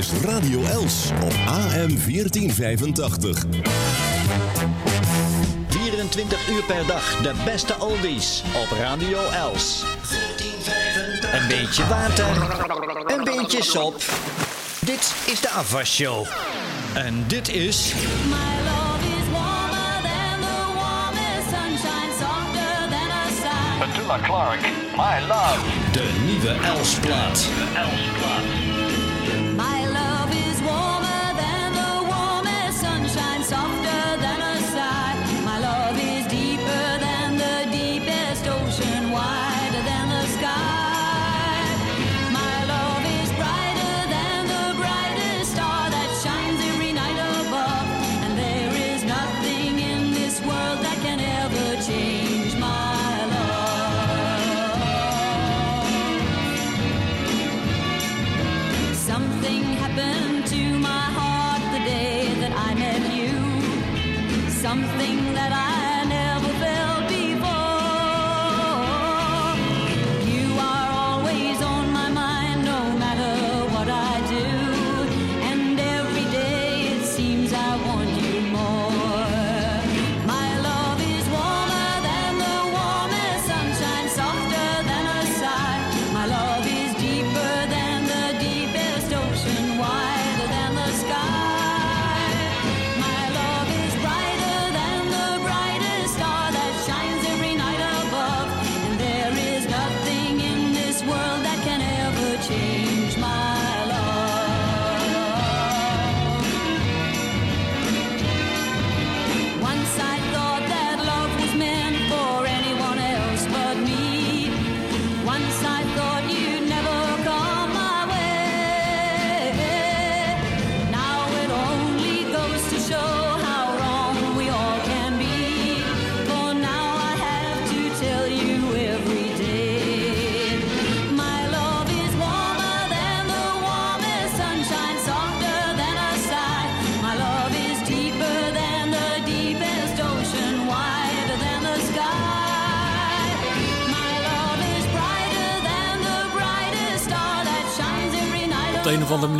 is Radio Els op AM 1485. 24 uur per dag de beste oldies op Radio Els. Een beetje water, een beetje sop. Dit is de afwasshow. En dit is... My love is warmer than the warmest sunshine, softer than a sigh. Petula Clark, My Love. De nieuwe Els-plaat. My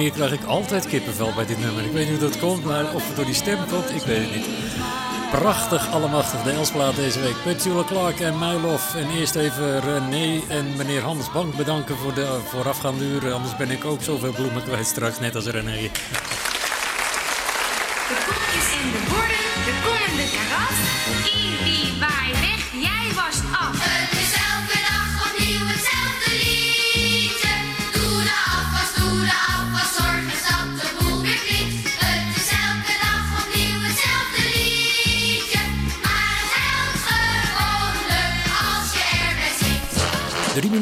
manier krijg ik altijd kippenvel bij dit nummer. Ik weet niet hoe dat komt, maar of het door die stem komt, ik weet het niet. Prachtig allemachtig, de Elsplaat deze week. Petula Clark en Mylof. En eerst even René en meneer Hans Bank bedanken voor de voorafgaande uren. Anders ben ik ook zoveel bloemen kwijt straks, net als René. De koekjes en de borden, de komende karas. Ibi, waai weg, jij wast af.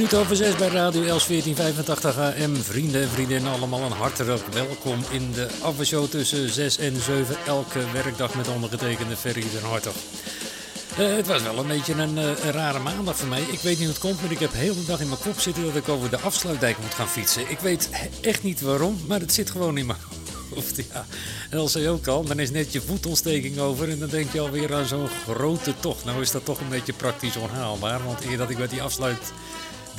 Minuten over zes bij Radio Els 1485 AM. Vrienden en vriendinnen, allemaal een hartelijk welkom in de afwasshow tussen 6 en 7. Elke werkdag met ondergetekende Ferry den Hartog. Eh, het was wel een beetje een, eh, een rare maandag voor mij. Ik weet niet hoe het komt, maar ik heb heel de dag in mijn kop zitten dat ik over de afsluitdijk moet gaan fietsen. Ik weet echt niet waarom, maar het zit gewoon in mijn hoofd. Ja, Els zei ook al, dan is net je voetontsteking over en dan denk je alweer aan zo'n grote tocht. Nou is dat toch een beetje praktisch onhaalbaar, want eer dat ik bij die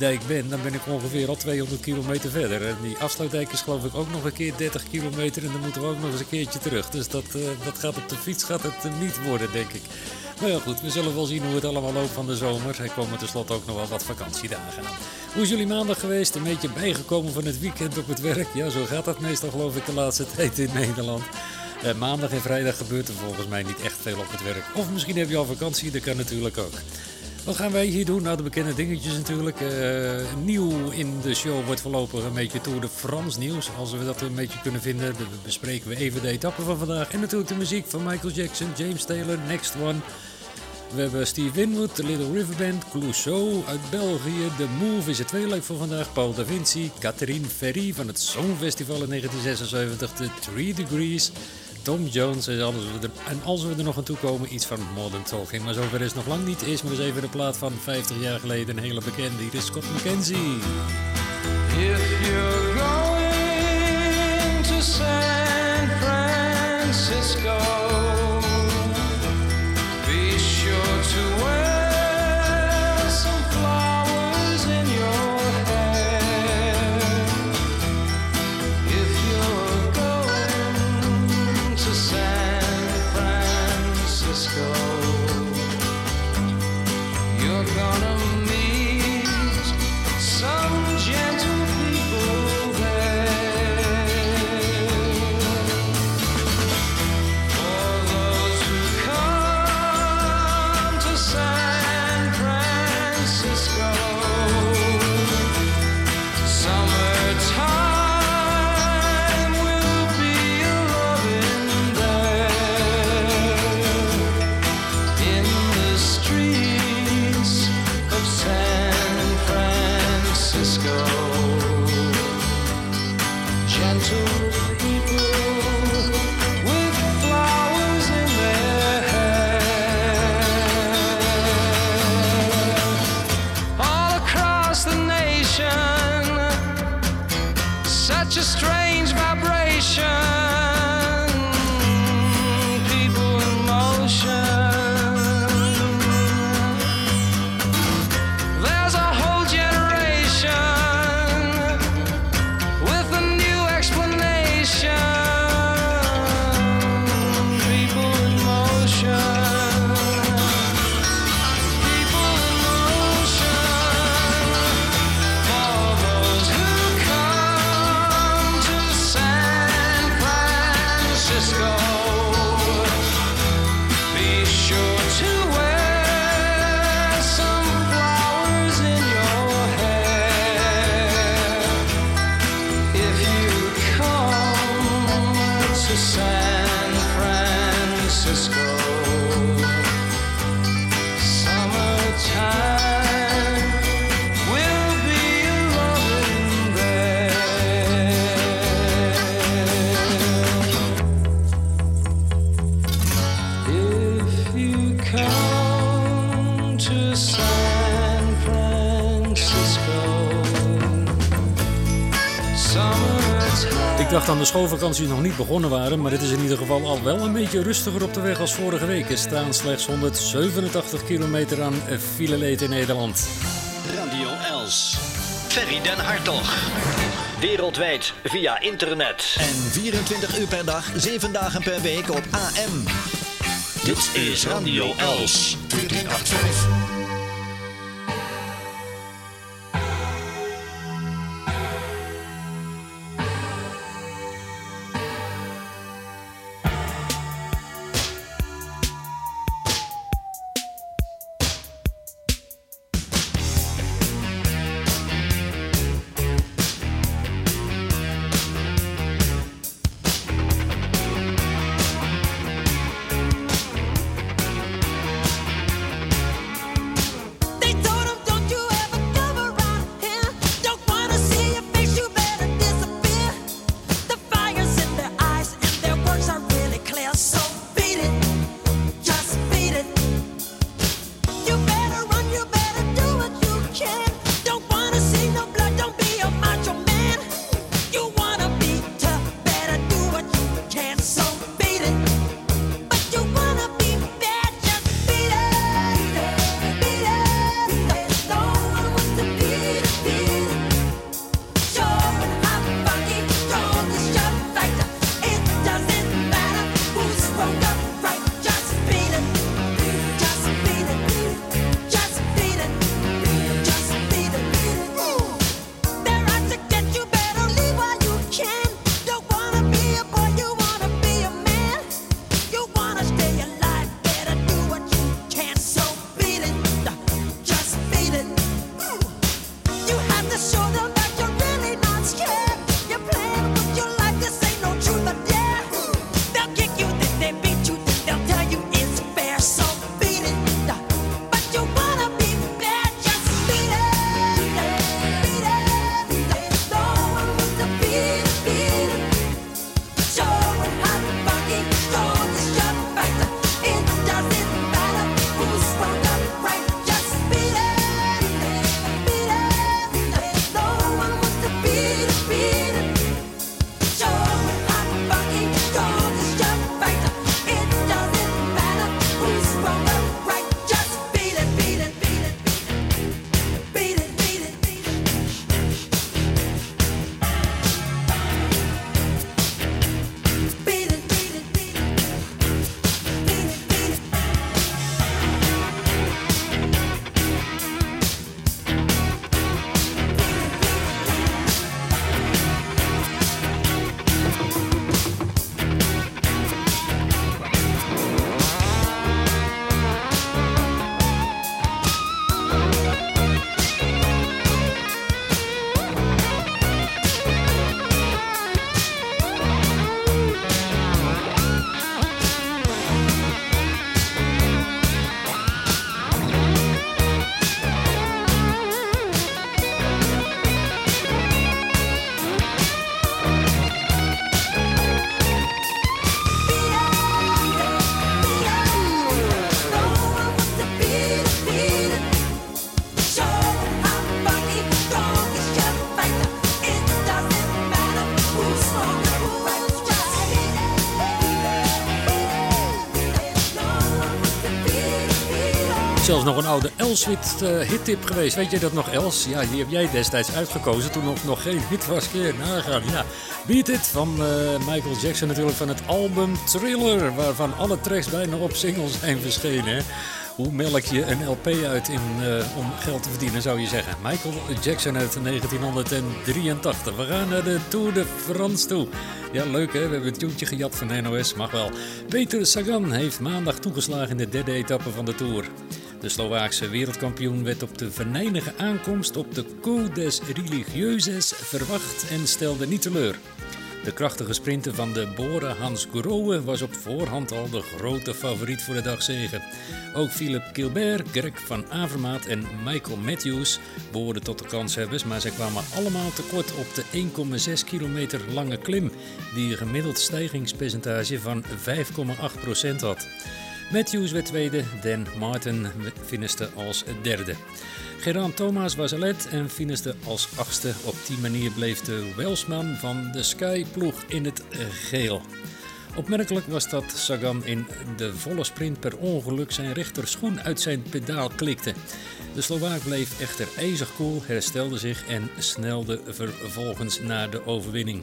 afsluitdijk ben, dan ben ik ongeveer al 200 kilometer verder. En die afsluitdijk is geloof ik ook nog een keer 30 kilometer en dan moeten we ook nog eens een keertje terug. Dus dat, eh, dat gaat op de fiets gaat het eh, niet worden, denk ik. Maar ja, goed, we zullen wel zien hoe het allemaal loopt van de zomer. Er komen tenslotte ook nog wel wat vakantiedagen aan. Hoe is jullie maandag geweest? Een beetje bijgekomen van het weekend op het werk? Ja, zo gaat dat meestal geloof ik de laatste tijd in Nederland. Eh, maandag en vrijdag gebeurt er volgens mij niet echt veel op het werk. Of misschien heb je al vakantie, dat kan natuurlijk ook. Wat gaan wij hier doen? Nou, de bekende dingetjes natuurlijk. Eh, nieuw in de show wordt voorlopig een beetje Tour de France nieuws. Als we dat een beetje kunnen vinden, dan bespreken we even de etappe van vandaag. En natuurlijk de muziek van Michael Jackson, James Taylor, Next One. We hebben Steve Winwood, de Little River Band, Clouseau uit België. De Move is het tweeluik voor vandaag. Paul Da Vinci, Catherine Ferry van het Songfestival in 1976. De Three Degrees. Tom Jones en als, we er, en als we er nog aan toe komen, iets van Modern Talking. Maar zover is nog lang niet. Eerst maar eens even de plaat van 50 jaar geleden. Een hele bekende. Hier is Scott McKenzie. Dacht aan de schoolvakanties nog niet begonnen waren, maar het is in ieder geval al wel een beetje rustiger op de weg als vorige week. Er staan slechts 187 kilometer aan fileleed in Nederland. Radio Els. Ferry den Hartog. Wereldwijd via internet. En 24 uur per dag, 7 dagen per week op AM. Dit is Radio Els. 1485. Elswit uh, hittip geweest. Weet je dat nog, Els? Ja, die heb jij destijds uitgekozen toen nog, nog geen hit was. Keer nagaan. Ja, Beat It van eh, Michael Jackson natuurlijk van het album Thriller. Waarvan alle tracks bijna op single zijn verschenen. Hoe melk je een LP uit in, eh, om geld te verdienen, zou je zeggen? Michael Jackson uit 1983. We gaan naar de Tour de France toe. Ja, leuk hè? We hebben een tuentje gejat van NOS, mag wel. Peter Sagan heeft maandag toegeslagen in de derde etappe van de Tour. De Slovaakse wereldkampioen werd op de venijnige aankomst op de Col des Religieuses verwacht en stelde niet teleur. De krachtige sprinter van de Bora Hans Grohe was op voorhand al de grote favoriet voor de dagzegen. Ook Philip Gilbert, Greg van Avermaat en Michael Matthews behoorden tot de kanshebbers, maar zij kwamen allemaal tekort op de 1,6 kilometer lange klim, die een gemiddeld stijgingspercentage van 5,8% had. Matthews werd tweede, Dan Martin finishte als derde. Gerard Thomas was alet en finiste als achtste. Op die manier bleef de Welsman van de Sky-ploeg in het geel. Opmerkelijk was dat Sagan in de volle sprint per ongeluk zijn rechterschoen uit zijn pedaal klikte. De Slovaak bleef echter ijzig koel, herstelde zich en snelde vervolgens naar de overwinning.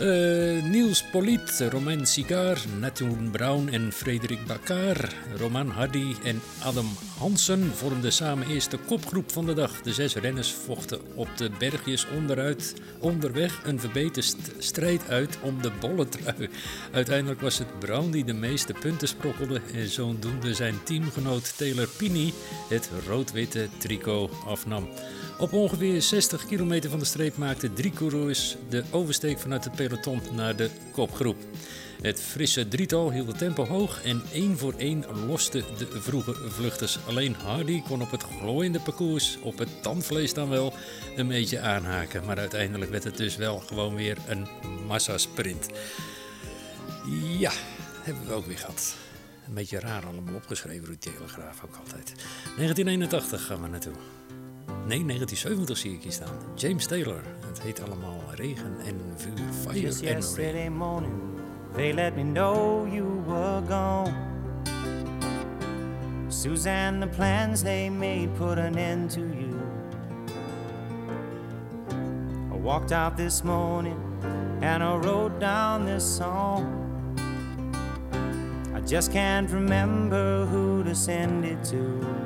Eh, Niels Poliet, Romain Sigar, Nathan Brown en Frederik Bakar, Roman Hardy en Adam Hansen vormden samen eerst de kopgroep van de dag. De zes renners vochten op de bergjes onderuit, onderweg een verbeterde st- strijd uit om de bolle trui. Uiteindelijk was het Brown die de meeste punten sprokkelde en zodoende zijn teamgenoot Taylor Pini het rood-witte tricot afnam. Op ongeveer 60 kilometer van de streep maakten drie coureurs de oversteek vanuit het peloton naar de kopgroep. Het frisse drietal hield het tempo hoog en één voor één losten de vroege vluchters. Alleen Hardy kon op het glooiende parcours, op het tandvlees dan wel, een beetje aanhaken. Maar uiteindelijk werd het dus wel gewoon weer een massasprint. Ja, hebben we ook weer gehad. Een beetje raar allemaal opgeschreven door de Telegraaf ook altijd. 1981 gaan we naartoe. Nee, 1970 zie ik hier staan. James Taylor. Het heet allemaal regen en vuur, Just fire rain. yesterday morning, they let me know you were gone. Suzanne, the plans they made put an end to you. I walked out this morning and I wrote down this song. I just can't remember who to send it to.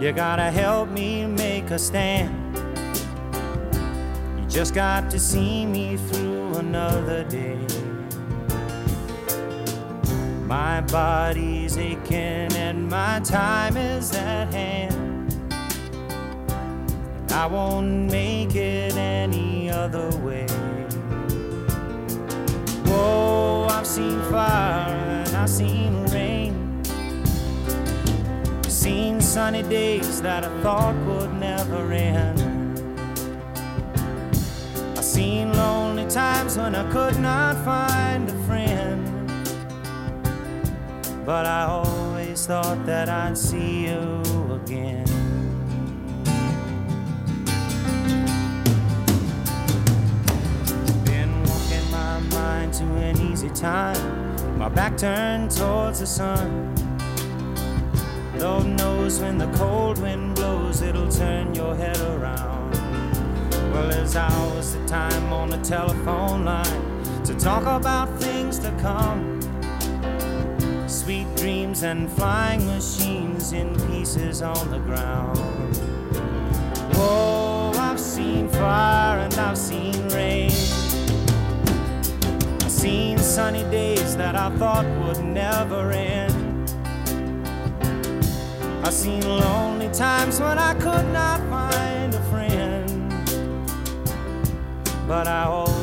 You gotta help me make a stand. You just got to see me through another day. My body's aching and my time is at hand. And I won't make it any other way. Whoa, I've seen fire and I've seen. Seen sunny days that I thought would never end. I seen lonely times when I could not find a friend. But I always thought that I'd see you again. Been walking my mind to an easy time. My back turned towards the sun. Lord knows when the cold wind blows, it'll turn your head around. Well, there's hours of time on the telephone line to talk about things to come. Sweet dreams and flying machines in pieces on the ground. Whoa, I've seen fire and I've seen rain. I've seen sunny days that I thought would never end. I've seen lonely times when I could not find a friend. But I always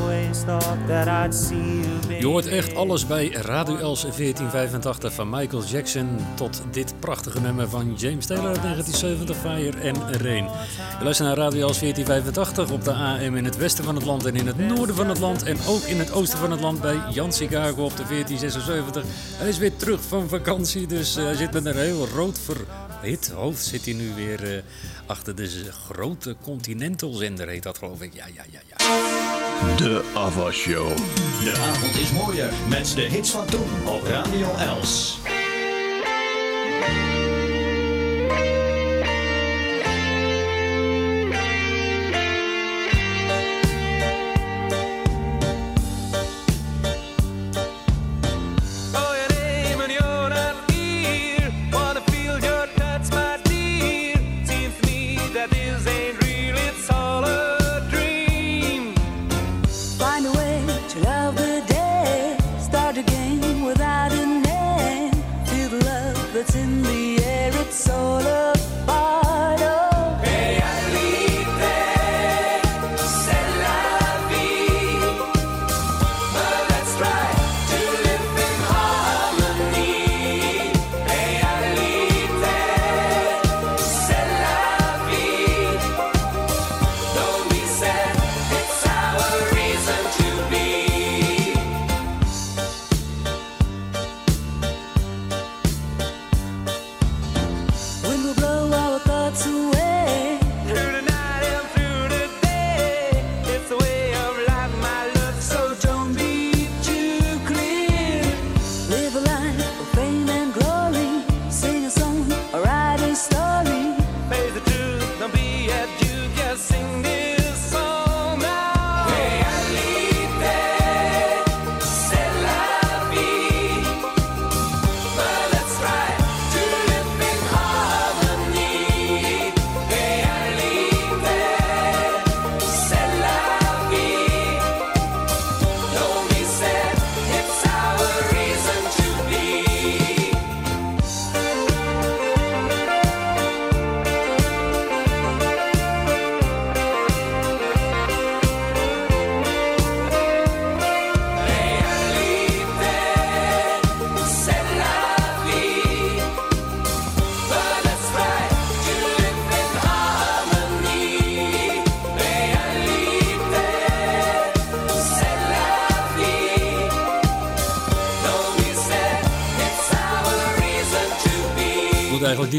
Je hoort echt alles bij Radio Els 1485 van Michael Jackson tot dit prachtige nummer van James Taylor uit 1970, Fire en Rain. Je luistert naar Radio Els 1485 op de AM in het westen van het land en in het noorden van het land en ook in het oosten van het land bij Jan Chicago op de 1476. Hij is weer terug van vakantie, dus eh, hij zit met een heel rood verhit hoofd zit hij nu weer eh, achter de grote Continental zender heet dat geloof ik. Ja, ja, ja, ja. De Ava Show. De avond is mooier met de hits van toen op Radio Els.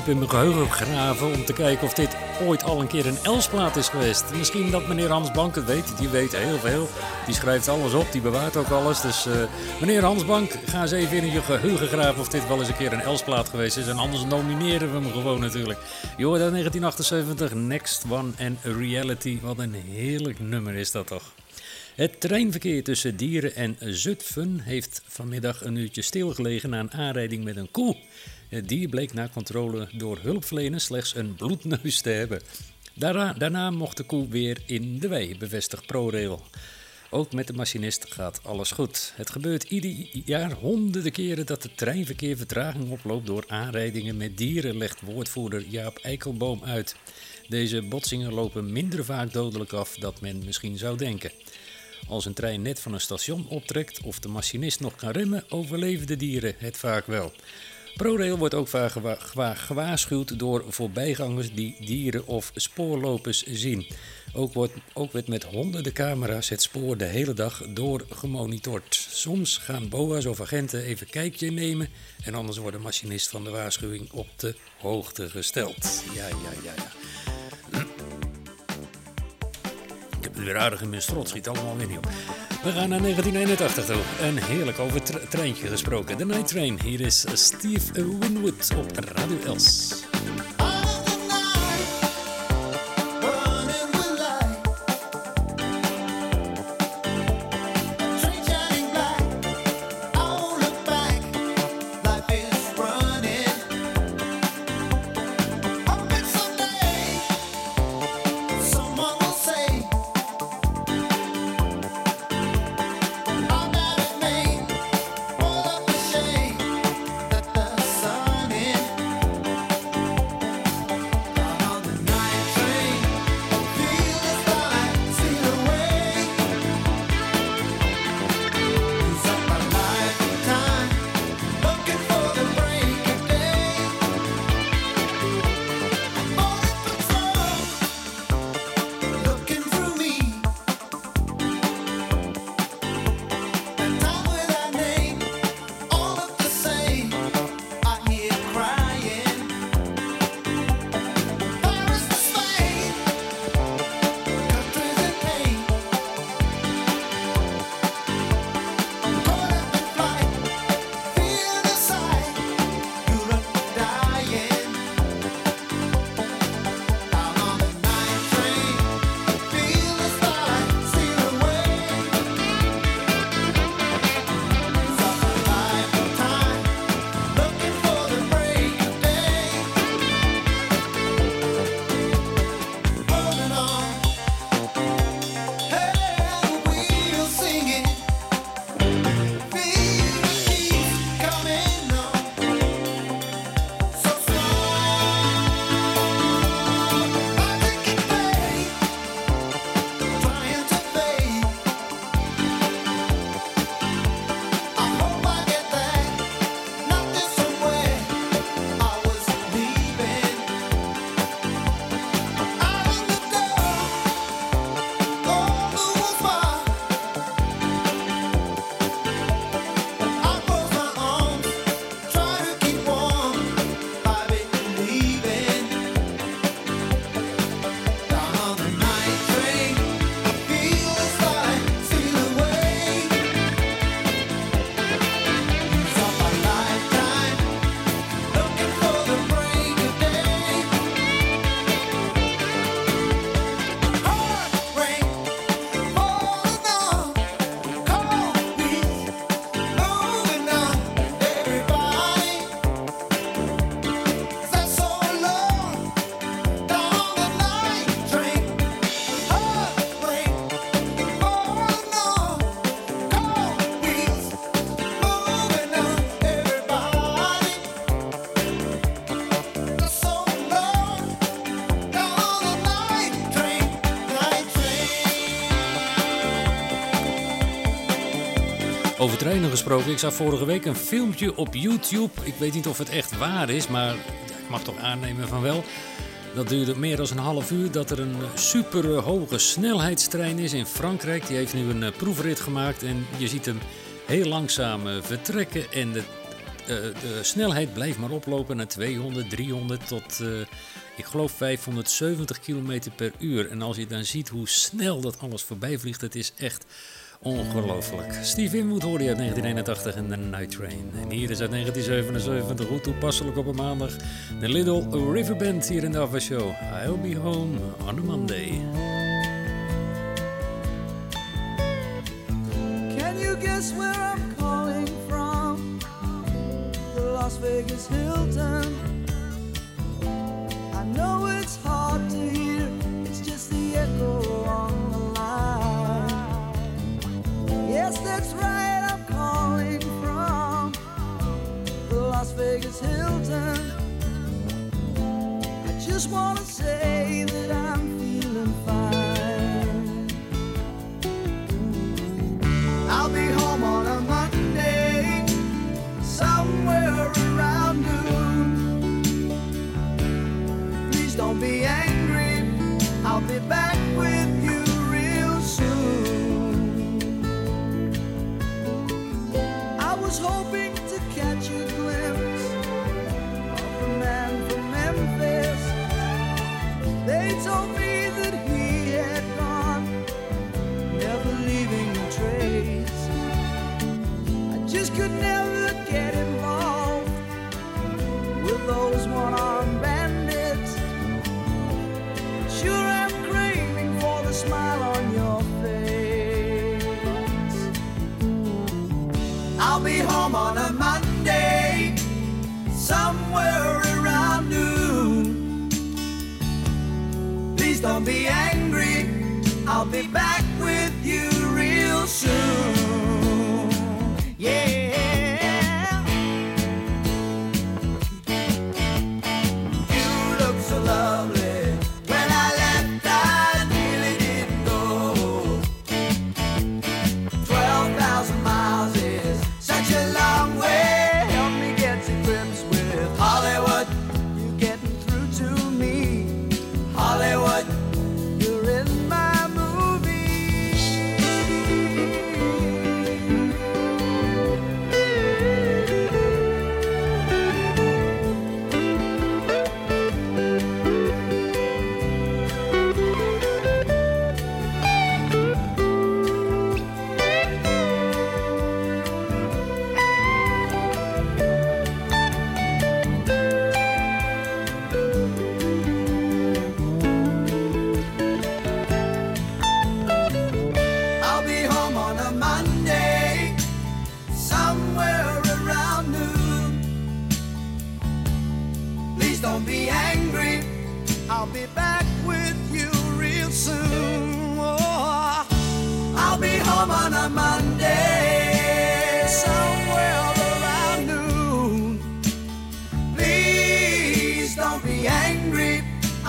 Diep in mijn geheugen graven om te kijken of dit ooit al een keer een Elsplaat is geweest. Misschien dat meneer Hans Bank het weet. Die weet heel veel. Die schrijft alles op. Die bewaart ook alles. Dus eh, meneer Hans Bank, ga eens even in je geheugen graven of dit wel eens een keer een Elsplaat geweest is. En anders nomineren we hem gewoon natuurlijk. Je uit 1978 Next One en Reality. Wat een heerlijk nummer is dat toch. Het treinverkeer tussen Dieren en Zutphen heeft vanmiddag een uurtje stilgelegen na een aanrijding met een koe. Het dier bleek na controle door hulpverleners slechts een bloedneus te hebben. Daarna, daarna mocht de koe weer in de wei, bevestigt ProRail. Ook met de machinist gaat alles goed. Het gebeurt ieder jaar honderden keren dat het treinverkeer vertraging oploopt door aanrijdingen met dieren, legt woordvoerder Jaap Eikelboom uit. Deze botsingen lopen minder vaak dodelijk af dan men misschien zou denken. Als een trein net van een station optrekt of de machinist nog kan remmen, overleven de dieren het vaak wel. ProRail wordt ook vaak gewa- gewa- gewaarschuwd door voorbijgangers die dieren of spoorlopers zien. Ook wordt, ook werd met honderden camera's het spoor de hele dag door gemonitord. Soms gaan boa's of agenten even kijkje nemen en anders wordt de machinist van de waarschuwing op de hoogte gesteld. Ja, ja, ja, ja. Ik heb het weer aardig in mijn strot, schiet allemaal weer niet op. We gaan naar 1981 toe. Een heerlijk over treintje gesproken. De Night Train. Hier is Steve Winwood op Radio Els. Over trainen gesproken, ik zag vorige week een filmpje op YouTube. Ik weet niet of het echt waar is, maar ik mag toch aannemen van wel. Dat duurde meer dan een half uur. Dat er een super hoge snelheidstrein is in Frankrijk. Die heeft nu een eh, proefrit gemaakt. En je ziet hem heel langzaam eh, vertrekken. En de, eh, snelheid blijft maar oplopen naar 200, 300 tot, ik geloof, 570 km per uur. En als je dan ziet hoe snel dat alles voorbij vliegt, het is echt ongelooflijk. Steve Winwood hoorde je uit 1981 in The Night Train. En hier is uit 1977, goed toepasselijk op een maandag, de Little River Band hier in de Ava Show. I'll be home on a Monday. Can you guess where I'm calling from? The Las Vegas Hilton. I know it's hard to hear, it's just the echo on Yes, that's right, I'm calling from the Las Vegas Hilton. I just want to say that I'm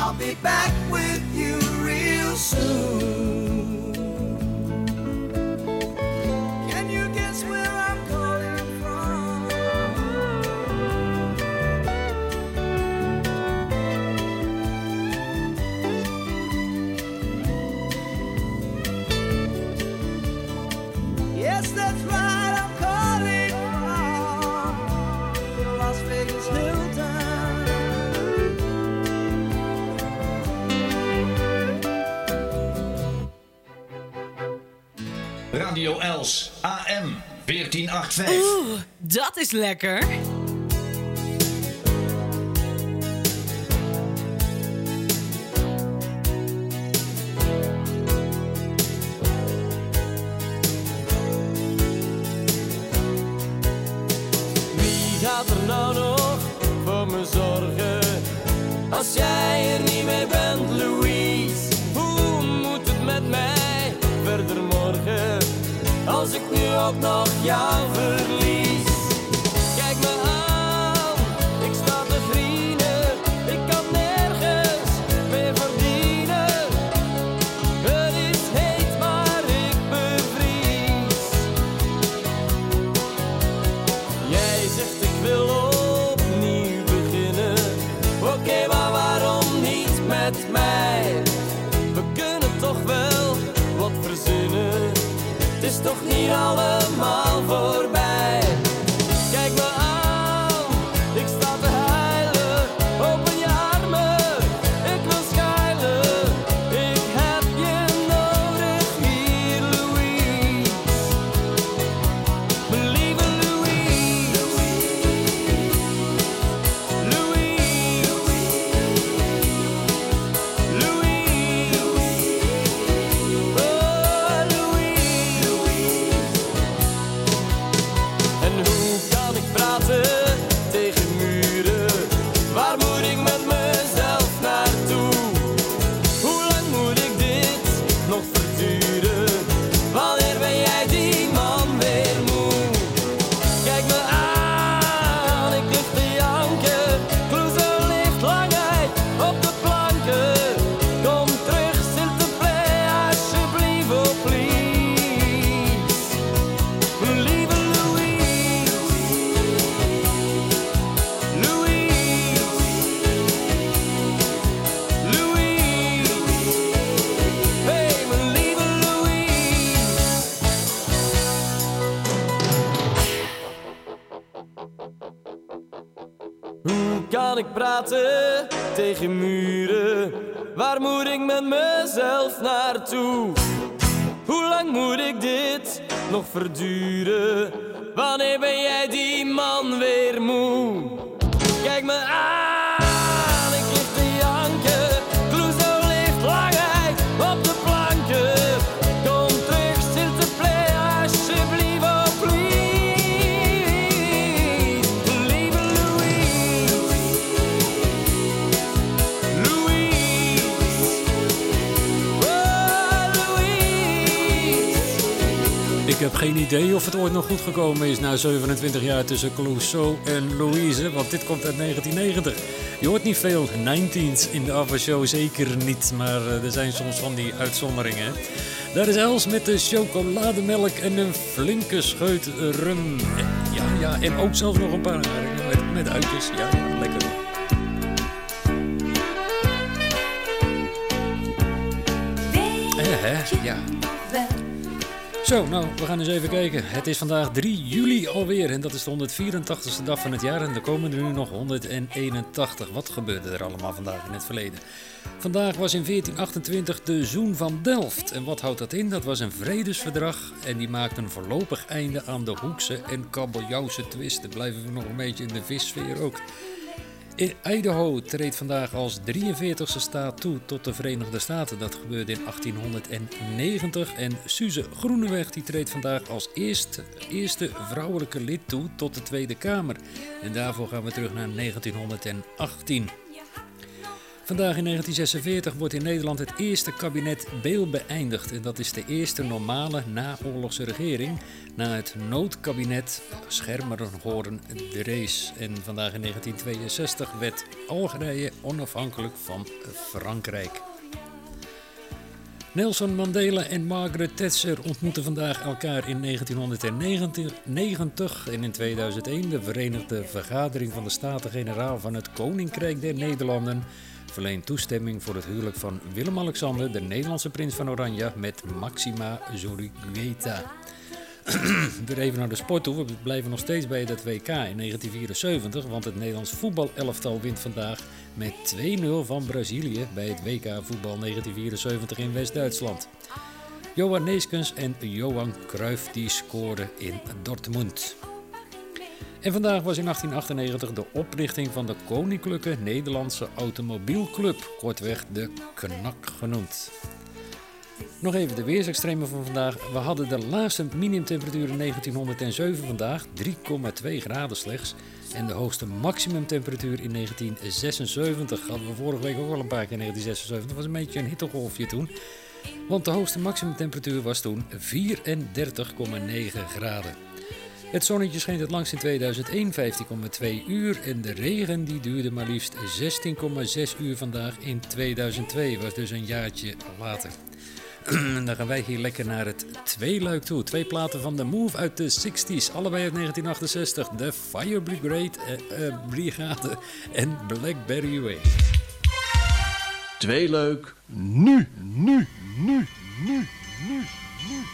I'll be back with you real soon. Radio Els AM 1485. Oeh, dat is lekker. Jou dit idee of het ooit nog goed gekomen is na 27 jaar tussen Clouseau en Louise, want dit komt uit 1990. Je hoort niet veel 19's in de Show, zeker niet, maar eh, er zijn soms van die uitzonderingen. Daar is Els met de chocolademelk en een flinke scheut rum. Ja, ja, en ook zelfs nog een paar met, met uitjes. Ja, ja, lekker. Eh, hè? Ja. Zo, nou, we gaan eens even kijken. Het is vandaag 3 juli alweer en dat is de 184ste dag van het jaar en er komen er nu nog 181. Wat gebeurde er allemaal vandaag in het verleden? Vandaag was in 1428 de Zoen van Delft. En wat houdt dat in? Dat was een vredesverdrag en die maakte een voorlopig einde aan de Hoekse en Kabeljauwse twisten. Blijven we nog een beetje in de vissfeer ook. Idaho treedt vandaag als 43ste staat toe tot de Verenigde Staten. Dat gebeurde in 1890. En Suze Groeneweg die treedt vandaag als eerste, eerste vrouwelijke lid toe tot de Tweede Kamer. En daarvoor gaan we terug naar 1918. Vandaag in 1946 wordt in Nederland het eerste kabinet Beel beëindigd. En dat is de eerste normale naoorlogse regering na het noodkabinet Schermerhorn de Rees. En vandaag in 1962 werd Algerije onafhankelijk van Frankrijk. Nelson Mandela en Margaret Thatcher ontmoeten vandaag elkaar in 1990 en in 2001 de Verenigde Vergadering van de Staten-Generaal van het Koninkrijk der Nederlanden verleent toestemming voor het huwelijk van Willem-Alexander, de Nederlandse prins van Oranje, met Maxima Zurigueta. Weer even naar de sport toe. We blijven nog steeds bij dat WK in 1974, want het Nederlands voetbalelftal wint vandaag met 2-0 van Brazilië bij het WK voetbal 1974 in West-Duitsland. Johan Neeskens en Johan Cruijff die scoorden in Dortmund. En vandaag was in 1898 de oprichting van de Koninklijke Nederlandse Automobielclub, kortweg de KNAK genoemd. Nog even de weersextremen van vandaag. We hadden de laagste minimumtemperatuur in 1907 vandaag, 3,2 graden slechts. En de hoogste maximumtemperatuur in 1976 hadden we vorige week ook al een paar keer in 1976. Dat was een beetje een hittegolfje toen. Want de hoogste maximumtemperatuur was toen 34,9 graden. Het zonnetje scheen het langst in 2001, 15,2 uur. En de regen die duurde maar liefst 16,6 uur vandaag in 2002. Was dus een jaartje later. En dan gaan wij hier lekker naar het tweeluik toe. Twee platen van The Move uit de 60s. Allebei uit 1968. De Fire Brigade, eh, eh, Brigade en Blackberry Way. Tweeluik nu, nu, nu, nu, nu, nu. nu.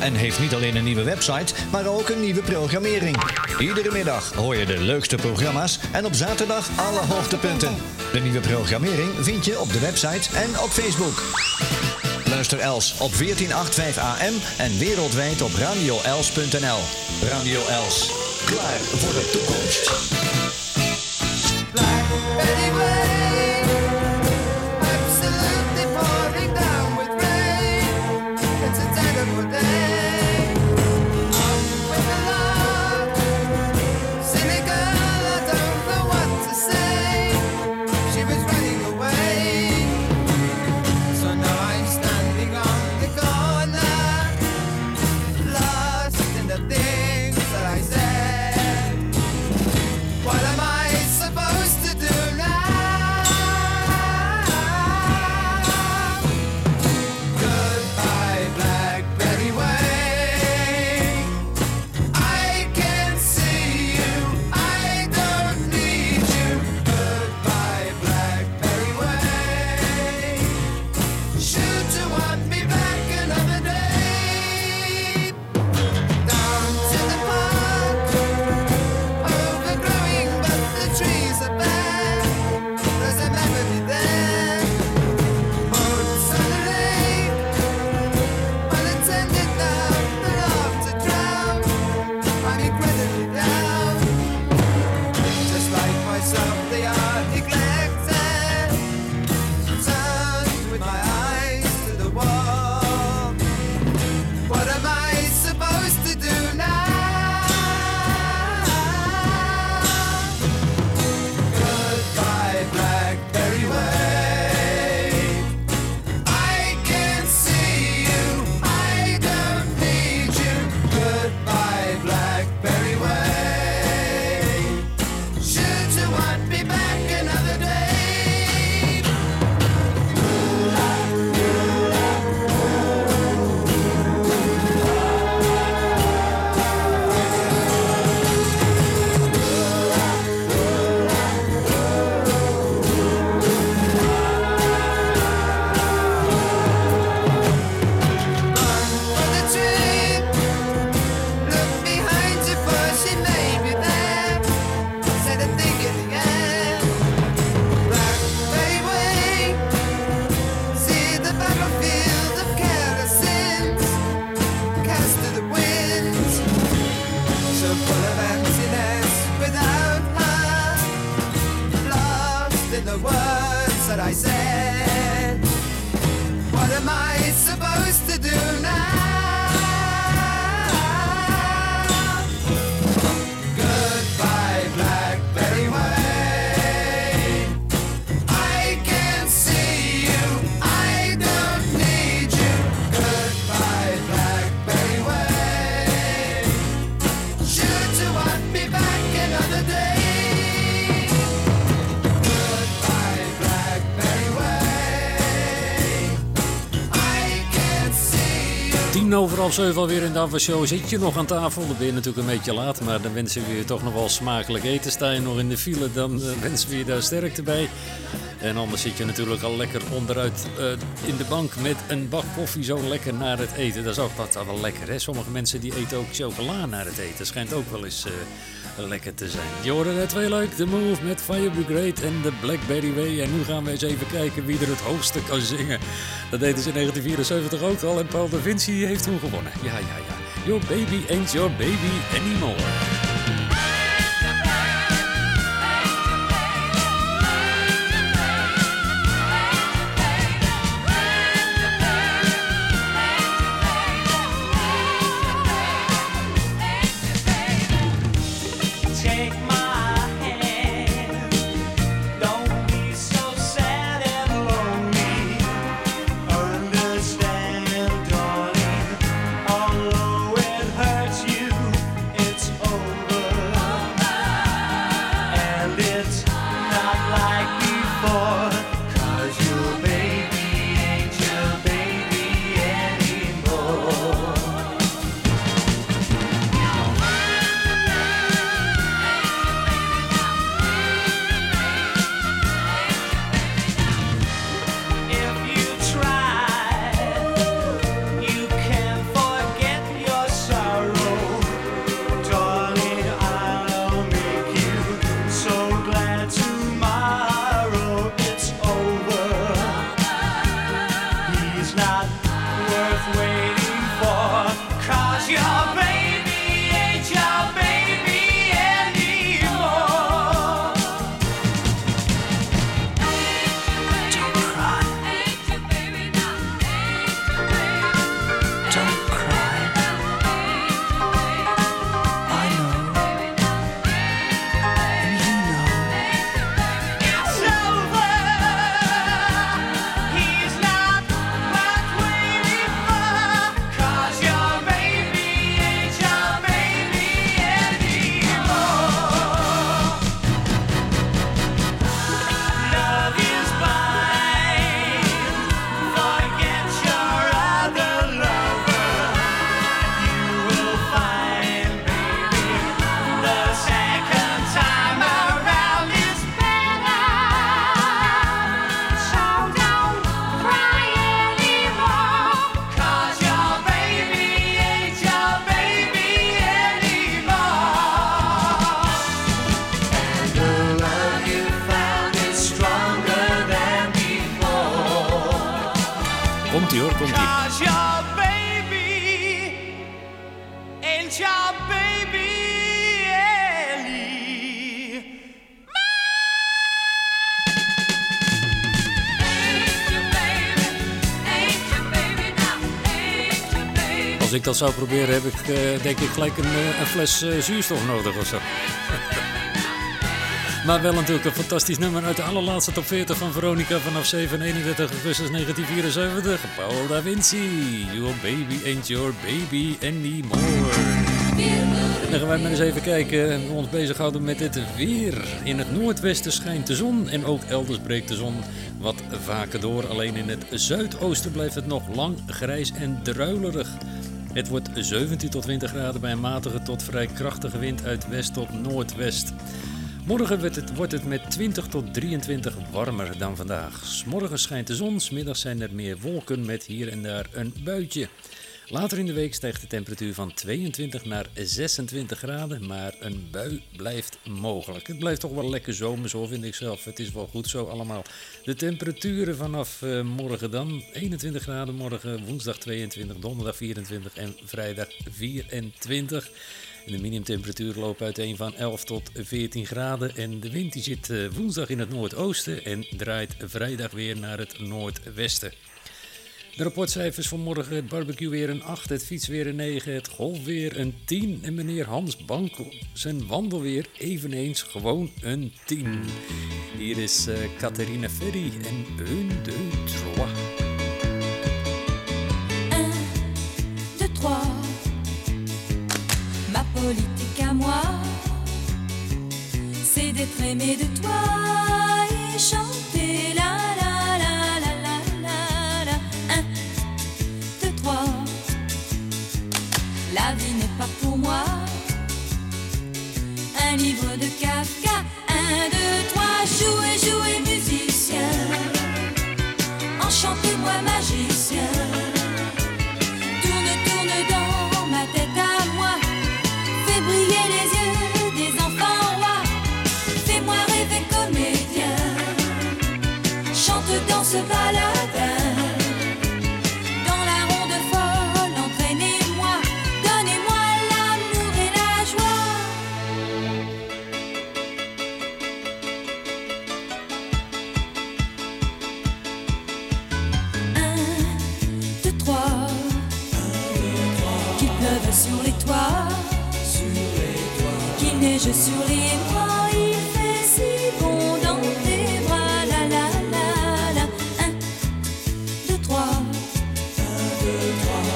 En heeft niet alleen een nieuwe website, maar ook een nieuwe programmering. Iedere middag hoor je de leukste programma's en op zaterdag alle hoogtepunten. De nieuwe programmering vind je op de website en op Facebook. Luister Els op 1485 AM en wereldwijd op radioels.nl. Radio Els, klaar voor de toekomst. Half zeven alweer in de avondshow. Zit je nog aan tafel? Dan ben je natuurlijk een beetje laat. Maar dan wensen we je toch nog wel smakelijk eten. Sta je nog in de file, dan eh, wensen we je daar sterkte bij. En anders zit je natuurlijk al lekker onderuit eh, in de bank met een bak koffie zo lekker naar het eten. Dat is ook wat wel lekker, hè? Sommige mensen die eten ook chocola naar het eten. Schijnt ook wel eens eh, lekker te zijn. Je net twee leuk. The Move met Fire Brigade en de Blackberry Way. En nu gaan we eens even kijken wie er het hoogste kan zingen. Dat deden ze in 1974 ook al. En Paul da Vinci heeft toen gewonnen. Ja, ja, ja. Your baby ain't your baby anymore. Zou proberen, heb ik eh, denk ik gelijk een, eh, fles eh, zuurstof nodig of zo. maar wel natuurlijk een fantastisch nummer uit de allerlaatste top 40 van Veronica vanaf 7 en 31 augustus 1974. Paul da Vinci, Your Baby Ain't Your Baby Anymore. Dan gaan wij maar eens even kijken. We ons bezighouden met het weer. In het noordwesten schijnt de zon en ook elders breekt de zon wat vaker door. Alleen in het zuidoosten blijft het nog lang grijs en druilerig. Het wordt 17 tot 20 graden bij een matige tot vrij krachtige wind uit west tot noordwest. Morgen wordt het, wordt het met 20 tot 23 warmer dan vandaag. 's Morgens schijnt de zon, 's middags zijn er meer wolken met hier en daar een buitje. Later in de week stijgt de temperatuur van 22 naar 26 graden, maar een bui blijft mogelijk. Het blijft toch wel lekker zomer, zo vind ik zelf. Het is wel goed zo allemaal. De temperaturen vanaf eh, morgen dan 21 graden morgen, woensdag 22, donderdag 24 en vrijdag 24. En de minimumtemperatuur loopt uiteen van 11 tot 14 graden. En de wind die zit eh, woensdag in het noordoosten en draait vrijdag weer naar het noordwesten. De rapportcijfers van morgen, het barbecue weer een 8, het fietsweer een 9, het golfweer een 10 en meneer Hans Bankel zijn wandelweer eveneens gewoon een 10. Hier is eh Catharina Ferry en Un, deux, trois. 2, 3. Ma politique à moi, c'est d'être aimé de toi et chanter livre de Kafka. 1, 2, 3. Jouez, jouez, musicien. Enchantez-moi, magicien. Qu'il pleuve sur les toits. Qu'il neige sur les bras. Il fait si bon dans tes bras. La la la la. Un, deux, trois.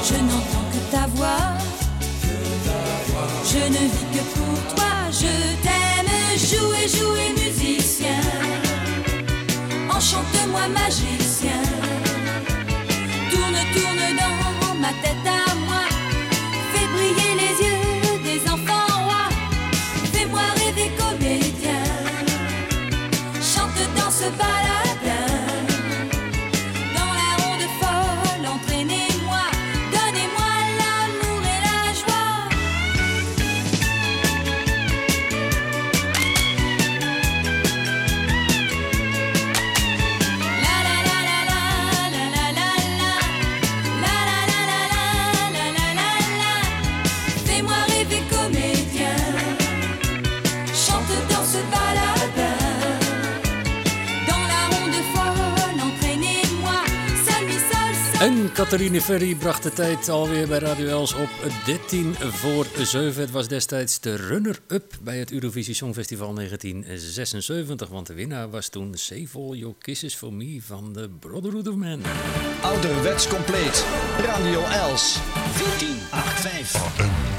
Je n'entends que ta voix. Je ne vis que pour toi. Je t'aime. Jouer, jouer, musicien. Enchante-moi, magicien. Catharine Ferry bracht de tijd alweer bij Radio Els op 13 voor 7. Het was destijds de runner-up bij het Eurovisie Songfestival 1976. Want de winnaar was toen Save All Your Kisses For Me van de Brotherhood of Man. Ouderwets compleet. Radio Els 1485.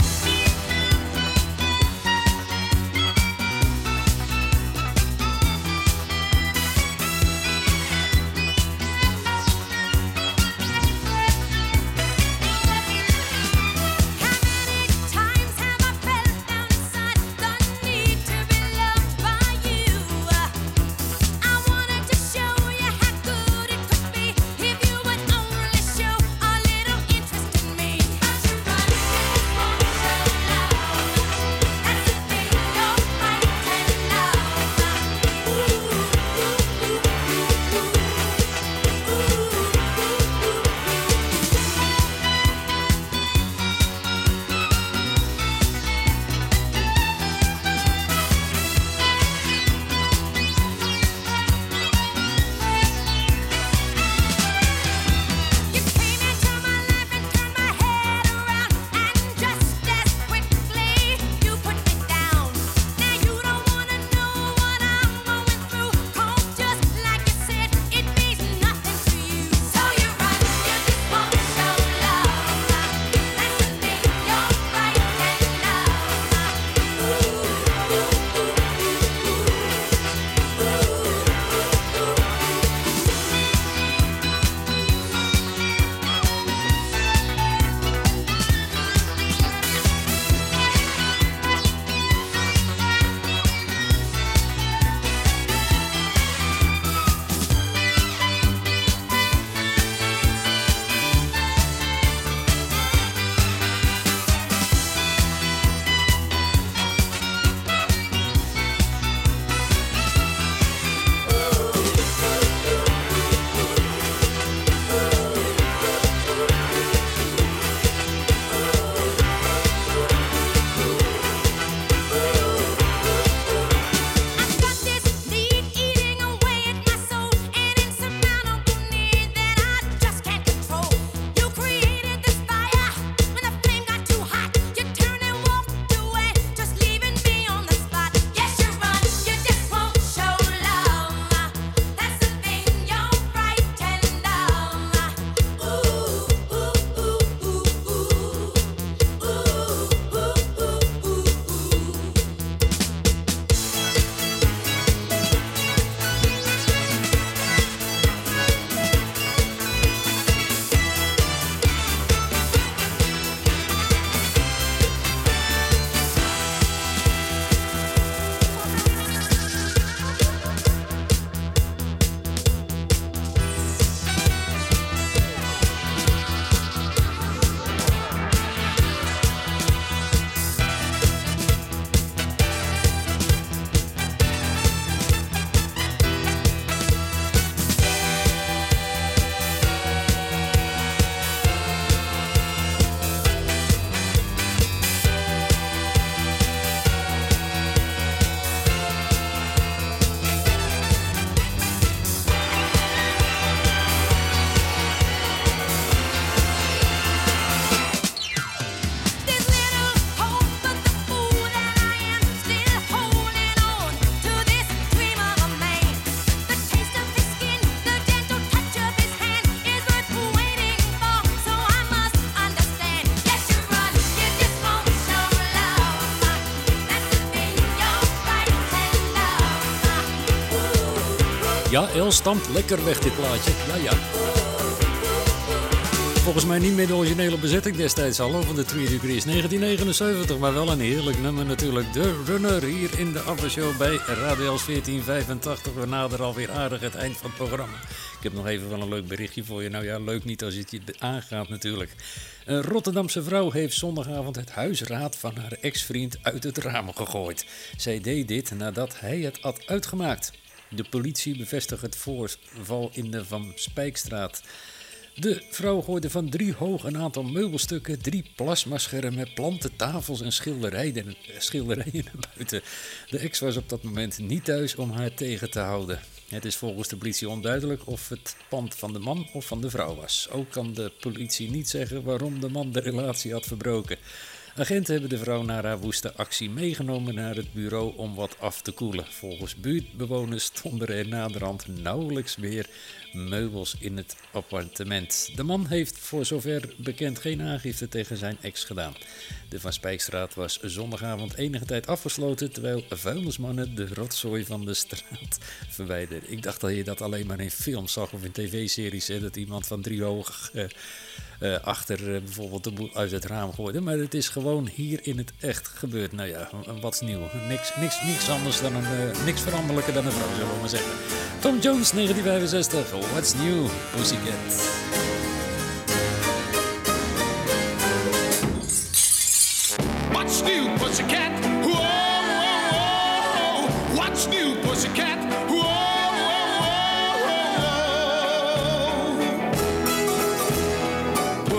Stamt lekker weg dit plaatje. Ja, ja. Volgens mij niet meer de originele bezetting destijds al van de 3 Degrees 1979, maar wel een heerlijk nummer natuurlijk. De Runner hier in de aftershow bij Radio Els 1485. We naderen alweer aardig het eind van het programma. Ik heb nog even wel een leuk berichtje voor je. Nou ja, leuk niet als het je aangaat natuurlijk. Een Rotterdamse vrouw heeft zondagavond het huisraad van haar ex-vriend uit het raam gegooid. Zij deed dit nadat hij het had uitgemaakt. De politie bevestigt het voorval in de Van Spijkstraat. De vrouw gooide van drie hoog een aantal meubelstukken, drie plasmaschermen, planten, tafels en schilderijen, schilderijen naar buiten. De ex was op dat moment niet thuis om haar tegen te houden. Het is volgens de politie onduidelijk of het pand van de man of van de vrouw was. Ook kan de politie niet zeggen waarom de man de relatie had verbroken. Agenten hebben de vrouw na haar woeste actie meegenomen naar het bureau om wat af te koelen. Volgens buurtbewoners stonden er naderhand nauwelijks meer meubels in het appartement. De man heeft voor zover bekend geen aangifte tegen zijn ex gedaan. De Van Spijkstraat was zondagavond enige tijd afgesloten terwijl vuilnismannen de rotzooi van de straat verwijderden. Ik dacht dat je dat alleen maar in films zag of in tv-series, dat iemand van drie hoog eh, eh, achter eh, bijvoorbeeld de boel uit het raam gooide. Maar het is gewoon hier in het echt gebeurd. Nou ja, wat nieuw? Niks, niks, niks anders dan een, eh, niks veranderlijker dan een vrouw, zullen we maar zeggen. Tom Jones, 1965. What's new? Pussycat. What's new, pussycat?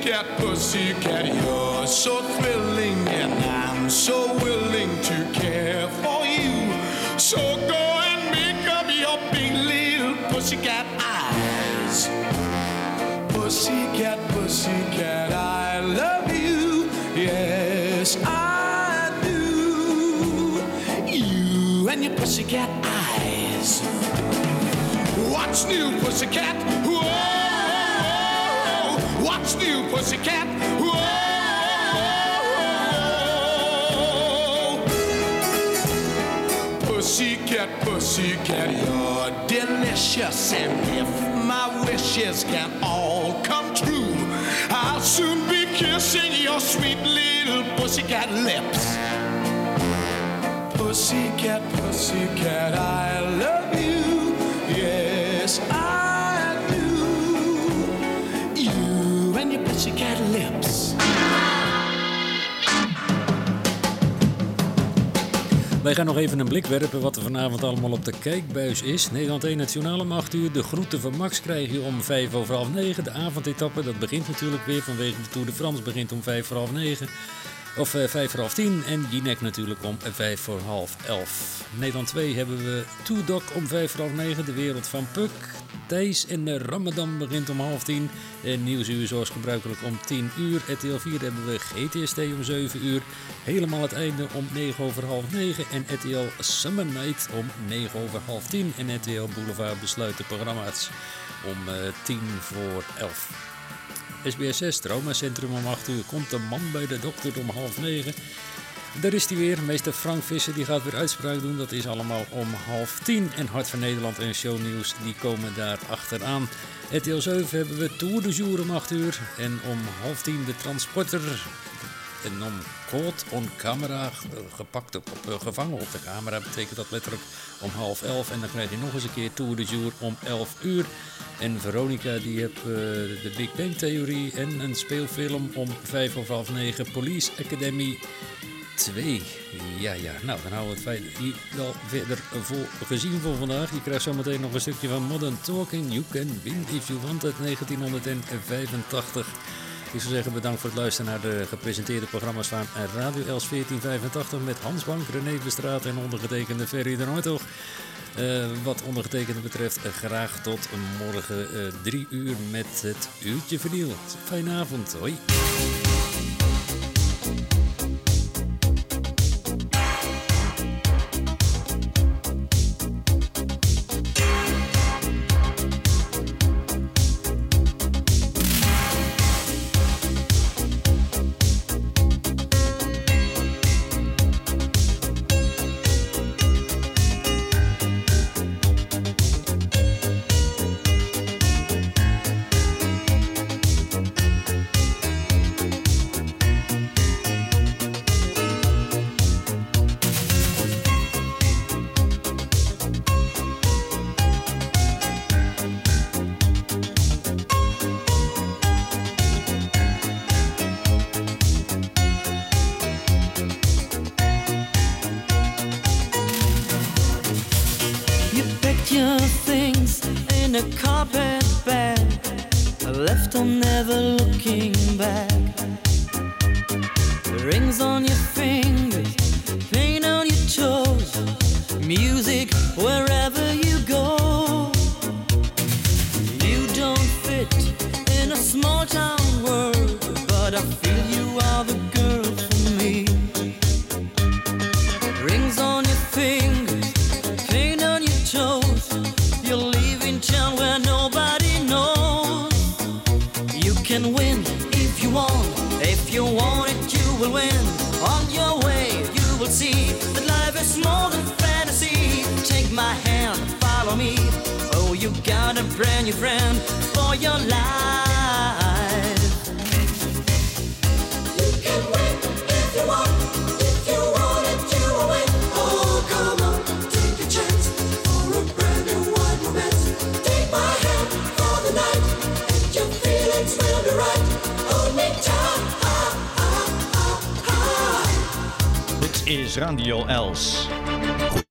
Pussycat, pussycat, you're so thrilling, and I'm so willing to care for you. So go and make up your big little pussycat eyes. Pussycat, pussycat, I love you. Yes, I do. You and your pussycat eyes. What's new, pussycat? Pussycat? Whoa, pussycat, pussycat, you're delicious, and if my wishes can all come true, I'll soon be kissing your sweet little pussycat lips. Pussycat, pussycat, I love you. Wij gaan nog even een blik werpen wat er vanavond allemaal op de kijkbuis is. Nederland 1 Nationaal om 8 uur. De groeten van Max krijg je om 5 over half 9. De avondetappe, dat begint natuurlijk weer vanwege de Tour de France. Begint om 5 voor half 9. Of eh, 5 voor half 10 en Ginek natuurlijk om 5 voor half 11. Neven 2 hebben we Toodok om 5 voor half 9. De wereld van Puk. Thijs en Ramadan begint om half 10. Nieuwsuur zoals gebruikelijk om 10 uur. RTL 4 hebben we GTST om 7 uur. Helemaal het einde om 9 over half 9. En RTL Summer Night om 9 over half 10. En RTL Boulevard besluit de programma's om eh, 10 voor 11. SBSS, Traumacentrum om 8 uur. Komt de man bij de dokter om half 9. Daar is hij weer, meester Frank Visser, die gaat weer uitspraak doen. Dat is allemaal om half 10. En Hart van Nederland en Shownieuws, die komen daar achteraan. RTL 7 hebben we Tour de Jour om 8 uur. En om half 10 de Transporter. En om caught on camera, gepakt op, op, eh, gevangen op de camera, betekent dat letterlijk om half elf. En dan krijg je nog eens een keer Tour de Jour om 11 uur. En Veronica die heeft eh, de Big Bang Theorie en een speelfilm om vijf of half negen. Police Academy 2. Ja, ja. Nou, dan houden we het hier wel verder voor gezien voor vandaag. Je krijgt zometeen nog een stukje van Modern Talking. You can win if you want it 1985. Ik zou zeggen bedankt voor het luisteren naar de gepresenteerde programma's van Radio Els 1485 met Hans Bank, René Bestraat en ondergetekende Ferry de Noordhoog. Eh, wat ondergetekende betreft, eh, graag tot morgen eh, 3 uur met het uurtje vernieuwd. Fijne avond, hoi.